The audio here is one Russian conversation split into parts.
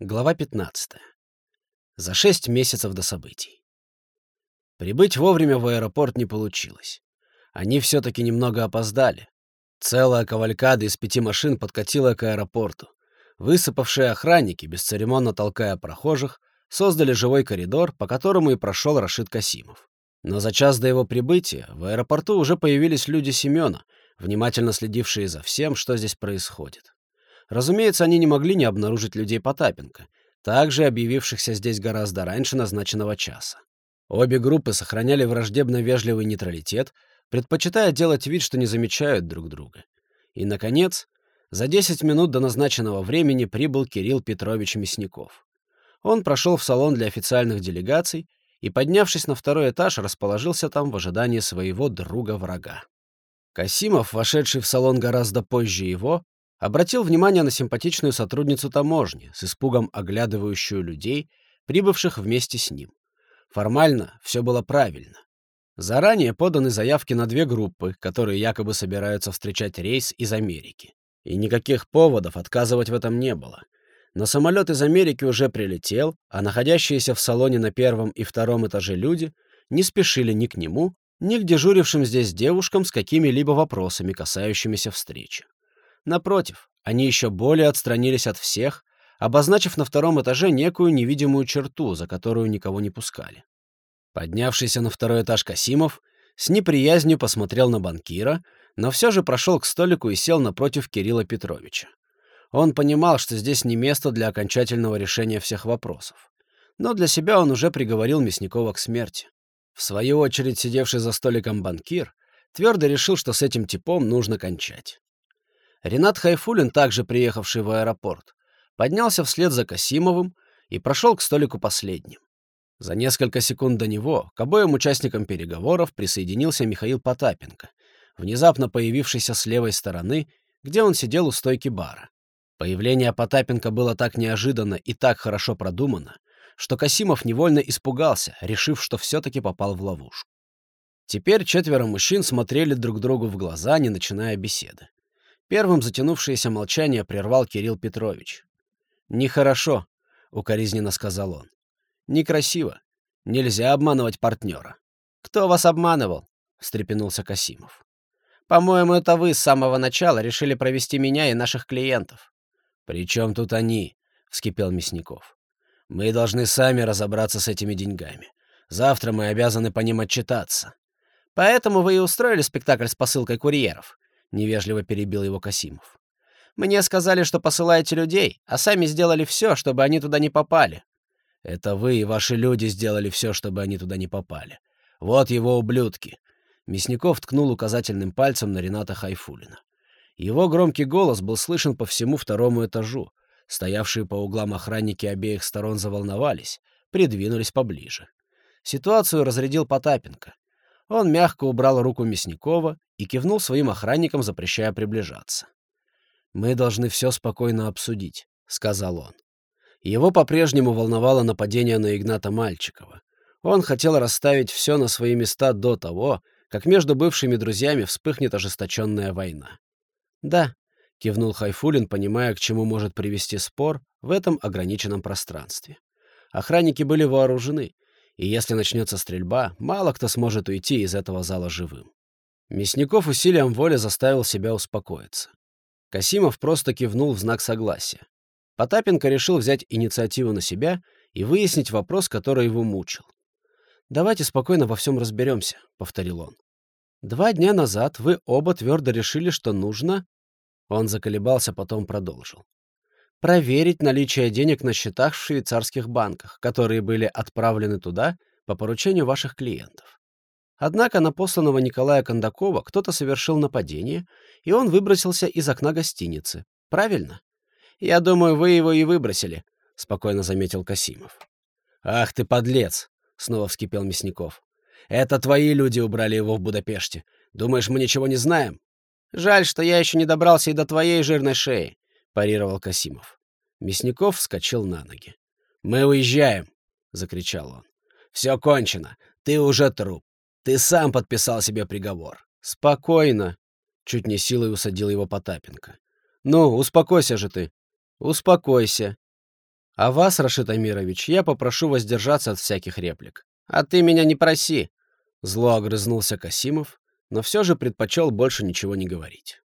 Глава 15. За шесть месяцев до событий. Прибыть вовремя в аэропорт не получилось. Они все-таки немного опоздали. Целая кавалькада из пяти машин подкатила к аэропорту. Высыпавшие охранники, бесцеремонно толкая прохожих, создали живой коридор, по которому и прошел Рашид Касимов. Но за час до его прибытия в аэропорту уже появились люди Семена, внимательно следившие за всем, что здесь происходит. Разумеется, они не могли не обнаружить людей Потапенко, также объявившихся здесь гораздо раньше назначенного часа. Обе группы сохраняли враждебно вежливый нейтралитет, предпочитая делать вид, что не замечают друг друга. И, наконец, за 10 минут до назначенного времени прибыл Кирилл Петрович Мясников. Он прошел в салон для официальных делегаций и, поднявшись на второй этаж, расположился там в ожидании своего друга-врага. Касимов, вошедший в салон гораздо позже его, обратил внимание на симпатичную сотрудницу таможни, с испугом оглядывающую людей, прибывших вместе с ним. Формально все было правильно. Заранее поданы заявки на две группы, которые якобы собираются встречать рейс из Америки. И никаких поводов отказывать в этом не было. Но самолет из Америки уже прилетел, а находящиеся в салоне на первом и втором этаже люди не спешили ни к нему, ни к дежурившим здесь девушкам с какими-либо вопросами, касающимися встречи. Напротив, они еще более отстранились от всех, обозначив на втором этаже некую невидимую черту, за которую никого не пускали. Поднявшийся на второй этаж Касимов с неприязнью посмотрел на банкира, но все же прошел к столику и сел напротив Кирилла Петровича. Он понимал, что здесь не место для окончательного решения всех вопросов. Но для себя он уже приговорил Мясникова к смерти. В свою очередь, сидевший за столиком банкир твердо решил, что с этим типом нужно кончать. Ренат Хайфулин, также приехавший в аэропорт, поднялся вслед за Касимовым и прошел к столику последним. За несколько секунд до него к обоим участникам переговоров присоединился Михаил Потапенко, внезапно появившийся с левой стороны, где он сидел у стойки бара. Появление Потапенко было так неожиданно и так хорошо продумано, что Касимов невольно испугался, решив, что все-таки попал в ловушку. Теперь четверо мужчин смотрели друг другу в глаза, не начиная беседы. Первым затянувшееся молчание прервал Кирилл Петрович. «Нехорошо», — укоризненно сказал он. «Некрасиво. Нельзя обманывать партнера». «Кто вас обманывал?» — встрепенулся Касимов. «По-моему, это вы с самого начала решили провести меня и наших клиентов». «При чем тут они?» — вскипел Мясников. «Мы должны сами разобраться с этими деньгами. Завтра мы обязаны по ним отчитаться». «Поэтому вы и устроили спектакль с посылкой курьеров невежливо перебил его Касимов. Мне сказали, что посылаете людей, а сами сделали все, чтобы они туда не попали. Это вы и ваши люди сделали все, чтобы они туда не попали. Вот его ублюдки. Мясников ткнул указательным пальцем на Рената Хайфулина. Его громкий голос был слышен по всему второму этажу. Стоявшие по углам охранники обеих сторон заволновались, придвинулись поближе. Ситуацию разрядил Потапенко. Он мягко убрал руку Мясникова и кивнул своим охранникам, запрещая приближаться. «Мы должны все спокойно обсудить», — сказал он. Его по-прежнему волновало нападение на Игната Мальчикова. Он хотел расставить все на свои места до того, как между бывшими друзьями вспыхнет ожесточенная война. «Да», — кивнул Хайфулин, понимая, к чему может привести спор в этом ограниченном пространстве. Охранники были вооружены, и если начнется стрельба, мало кто сможет уйти из этого зала живым. Мясников усилием воли заставил себя успокоиться. Касимов просто кивнул в знак согласия. Потапенко решил взять инициативу на себя и выяснить вопрос, который его мучил. «Давайте спокойно во всем разберемся», — повторил он. «Два дня назад вы оба твердо решили, что нужно...» Он заколебался, потом продолжил проверить наличие денег на счетах в швейцарских банках, которые были отправлены туда по поручению ваших клиентов. Однако на посланного Николая Кондакова кто-то совершил нападение, и он выбросился из окна гостиницы. Правильно? Я думаю, вы его и выбросили, — спокойно заметил Касимов. «Ах ты, подлец!» — снова вскипел Мясников. «Это твои люди убрали его в Будапеште. Думаешь, мы ничего не знаем?» «Жаль, что я еще не добрался и до твоей жирной шеи парировал Касимов. Мясников вскочил на ноги. «Мы уезжаем!» — закричал он. «Все кончено. Ты уже труп. Ты сам подписал себе приговор». «Спокойно!» — чуть не силой усадил его Потапенко. «Ну, успокойся же ты!» «Успокойся!» А вас, Рашид Амирович, я попрошу воздержаться от всяких реплик. А ты меня не проси. Зло огрызнулся Касимов, но все же предпочел больше ничего не говорить.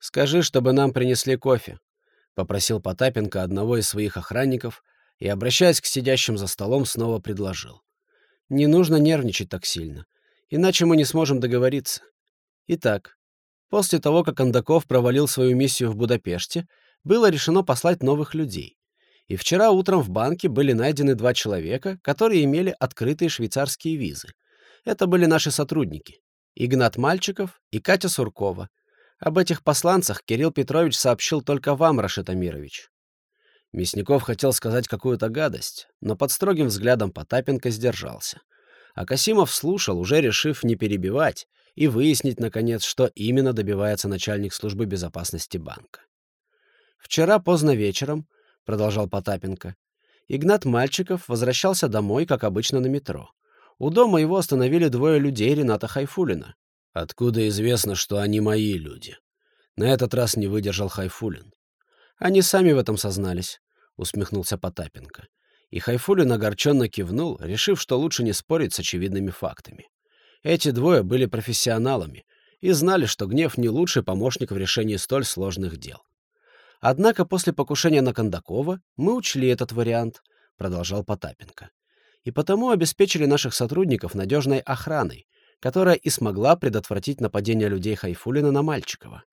«Скажи, чтобы нам принесли кофе», — попросил Потапенко одного из своих охранников и, обращаясь к сидящим за столом, снова предложил. «Не нужно нервничать так сильно, иначе мы не сможем договориться. Итак, после того, как Андаков провалил свою миссию в Будапеште, было решено послать новых людей. И вчера утром в банке были найдены два человека, которые имели открытые швейцарские визы. Это были наши сотрудники. Игнат Мальчиков и Катя Суркова. Об этих посланцах Кирилл Петрович сообщил только вам, Рашид Амирович. Мясников хотел сказать какую-то гадость, но под строгим взглядом Потапенко сдержался. А Касимов слушал, уже решив не перебивать и выяснить, наконец, что именно добивается начальник службы безопасности банка. Вчера поздно вечером продолжал Потапенко. Игнат Мальчиков возвращался домой, как обычно, на метро. У дома его остановили двое людей Рената Хайфулина. «Откуда известно, что они мои люди?» На этот раз не выдержал Хайфулин. «Они сами в этом сознались», — усмехнулся Потапенко. И Хайфулин огорченно кивнул, решив, что лучше не спорить с очевидными фактами. Эти двое были профессионалами и знали, что гнев не лучший помощник в решении столь сложных дел. Однако после покушения на Кондакова мы учли этот вариант, продолжал Потапенко. И потому обеспечили наших сотрудников надежной охраной, которая и смогла предотвратить нападение людей Хайфулина на Мальчикова.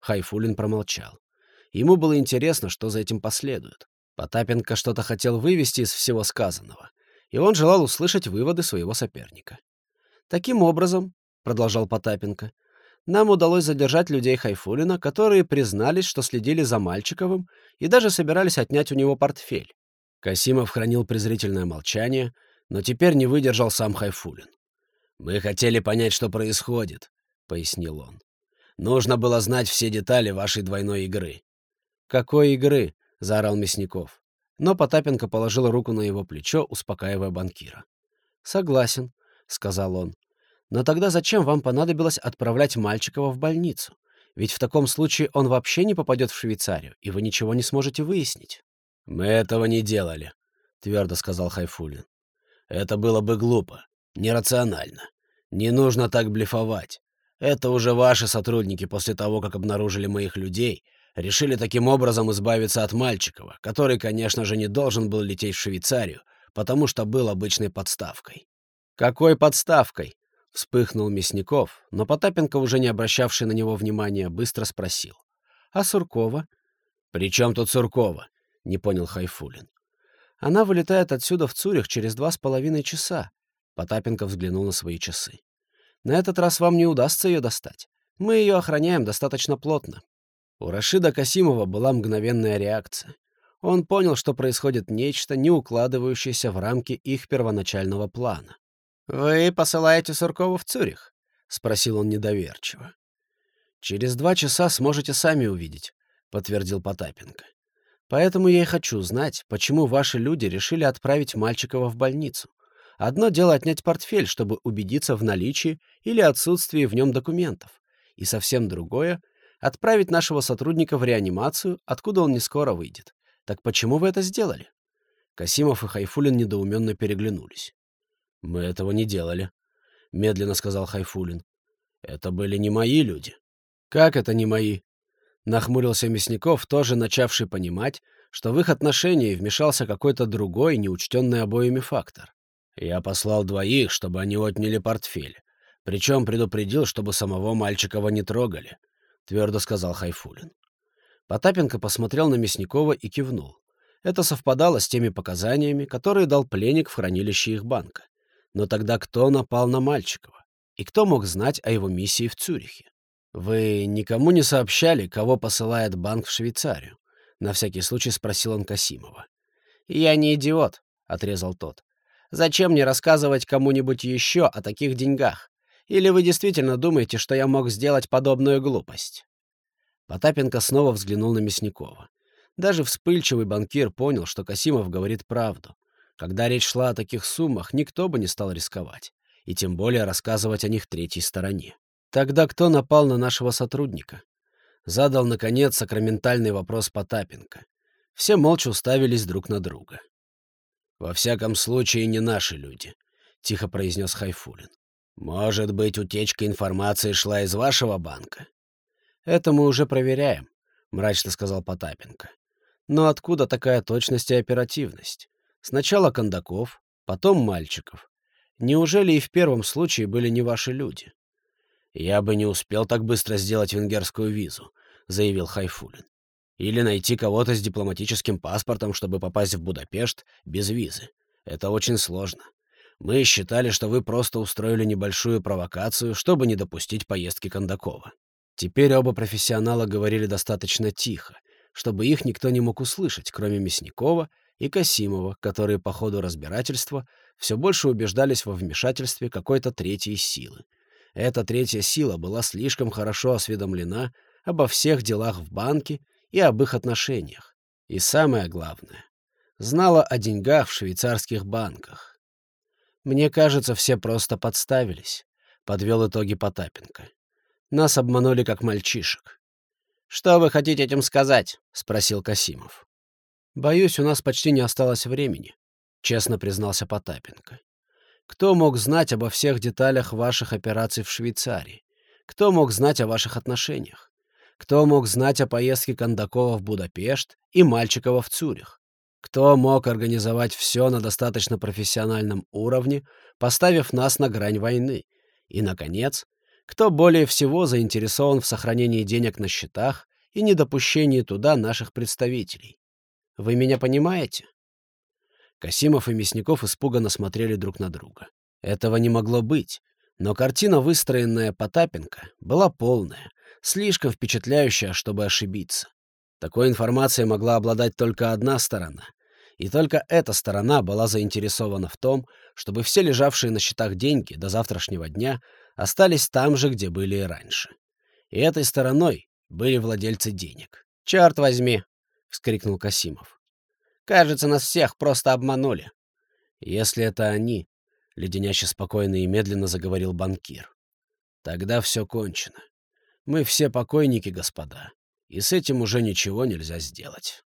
Хайфулин промолчал. Ему было интересно, что за этим последует. Потапенко что-то хотел вывести из всего сказанного, и он желал услышать выводы своего соперника. «Таким образом», — продолжал Потапенко, нам удалось задержать людей Хайфулина, которые признались, что следили за Мальчиковым и даже собирались отнять у него портфель. Касимов хранил презрительное молчание, но теперь не выдержал сам Хайфулин. «Мы хотели понять, что происходит», — пояснил он. «Нужно было знать все детали вашей двойной игры». «Какой игры?» — заорал Мясников. Но Потапенко положил руку на его плечо, успокаивая банкира. «Согласен», — сказал он. Но тогда зачем вам понадобилось отправлять Мальчикова в больницу? Ведь в таком случае он вообще не попадет в Швейцарию, и вы ничего не сможете выяснить. — Мы этого не делали, — твердо сказал Хайфулин. — Это было бы глупо, нерационально. Не нужно так блефовать. Это уже ваши сотрудники после того, как обнаружили моих людей, решили таким образом избавиться от Мальчикова, который, конечно же, не должен был лететь в Швейцарию, потому что был обычной подставкой. «Какой подставкой?» Вспыхнул Мясников, но Потапенко, уже не обращавший на него внимания, быстро спросил. «А Суркова?» «При чем тут Суркова?» — не понял Хайфулин. «Она вылетает отсюда в Цюрих через два с половиной часа». Потапенко взглянул на свои часы. «На этот раз вам не удастся ее достать. Мы ее охраняем достаточно плотно». У Рашида Касимова была мгновенная реакция. Он понял, что происходит нечто, не укладывающееся в рамки их первоначального плана. «Вы посылаете Суркова в Цюрих?» — спросил он недоверчиво. «Через два часа сможете сами увидеть», — подтвердил Потапенко. «Поэтому я и хочу знать, почему ваши люди решили отправить Мальчикова в больницу. Одно дело отнять портфель, чтобы убедиться в наличии или отсутствии в нем документов, и совсем другое — отправить нашего сотрудника в реанимацию, откуда он не скоро выйдет. Так почему вы это сделали?» Касимов и Хайфулин недоуменно переглянулись. «Мы этого не делали», — медленно сказал Хайфулин. «Это были не мои люди». «Как это не мои?» Нахмурился Мясников, тоже начавший понимать, что в их отношении вмешался какой-то другой, неучтенный обоими фактор. «Я послал двоих, чтобы они отняли портфель. Причем предупредил, чтобы самого Мальчикова не трогали», — твердо сказал Хайфулин. Потапенко посмотрел на Мясникова и кивнул. Это совпадало с теми показаниями, которые дал пленник в хранилище их банка. Но тогда кто напал на Мальчикова? И кто мог знать о его миссии в Цюрихе? Вы никому не сообщали, кого посылает банк в Швейцарию? На всякий случай спросил он Касимова. «Я не идиот», — отрезал тот. «Зачем мне рассказывать кому-нибудь еще о таких деньгах? Или вы действительно думаете, что я мог сделать подобную глупость?» Потапенко снова взглянул на Мясникова. Даже вспыльчивый банкир понял, что Касимов говорит правду. Когда речь шла о таких суммах, никто бы не стал рисковать, и тем более рассказывать о них третьей стороне. Тогда кто напал на нашего сотрудника? Задал, наконец, сакраментальный вопрос Потапенко. Все молча уставились друг на друга. «Во всяком случае, не наши люди», — тихо произнес Хайфулин. «Может быть, утечка информации шла из вашего банка?» «Это мы уже проверяем», — мрачно сказал Потапенко. «Но откуда такая точность и оперативность? Сначала Кондаков, потом Мальчиков. Неужели и в первом случае были не ваши люди?» «Я бы не успел так быстро сделать венгерскую визу», — заявил Хайфулин. «Или найти кого-то с дипломатическим паспортом, чтобы попасть в Будапешт без визы. Это очень сложно. Мы считали, что вы просто устроили небольшую провокацию, чтобы не допустить поездки Кондакова». Теперь оба профессионала говорили достаточно тихо, чтобы их никто не мог услышать, кроме Мясникова и Касимова, которые по ходу разбирательства все больше убеждались во вмешательстве какой-то третьей силы. Эта третья сила была слишком хорошо осведомлена обо всех делах в банке и об их отношениях. И самое главное, знала о деньгах в швейцарских банках. «Мне кажется, все просто подставились», — подвел итоги Потапенко. «Нас обманули как мальчишек». «Что вы хотите этим сказать?» — спросил Касимов. «Боюсь, у нас почти не осталось времени», — честно признался Потапенко. Кто мог знать обо всех деталях ваших операций в Швейцарии? Кто мог знать о ваших отношениях? Кто мог знать о поездке Кондакова в Будапешт и Мальчикова в Цюрих? Кто мог организовать все на достаточно профессиональном уровне, поставив нас на грань войны? И, наконец, кто более всего заинтересован в сохранении денег на счетах и недопущении туда наших представителей? Вы меня понимаете? Касимов и Мясников испуганно смотрели друг на друга. Этого не могло быть, но картина, выстроенная Потапенко, была полная, слишком впечатляющая, чтобы ошибиться. Такой информацией могла обладать только одна сторона, и только эта сторона была заинтересована в том, чтобы все лежавшие на счетах деньги до завтрашнего дня остались там же, где были и раньше. И этой стороной были владельцы денег. «Черт возьми!» — вскрикнул Касимов. Кажется, нас всех просто обманули. Если это они, — леденяще спокойно и медленно заговорил банкир, — тогда все кончено. Мы все покойники, господа, и с этим уже ничего нельзя сделать.